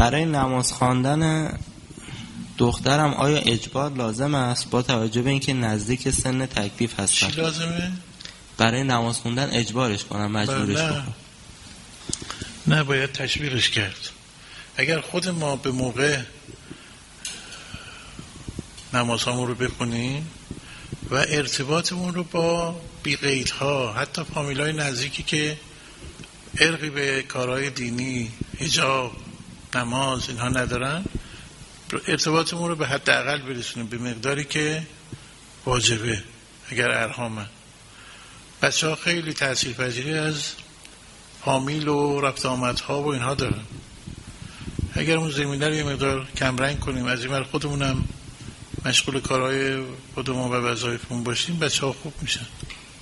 برای نماز خواندن دخترم آیا اجبار لازم است با توجه به اینکه نزدیک سن تکلیف هستن چی لازمه؟ برای نماز خوندن اجبارش کنم مجبورش بله. کنم نه باید تشویقش کرد اگر خود ما به موقع نمازهامون رو بخونیم و ارتباطمون رو با بیقیدها حتی فامیلای نزدیکی که ارقی به کارهای دینی حجاب نماز اینها ندارن ارتباطمون رو به حداقل برسونیم به مقداری که واجبه اگر ارهامن بچه ها خیلی تأثیر پذیری از فامیل و رفت آمدها و اینها دارن. اگر اون زمینه رو یه مقدار کمرنگ کنیم از این خودمونم مشغول کارهای خودمون و وظایفمون باشیم بچه ها خوب میشن.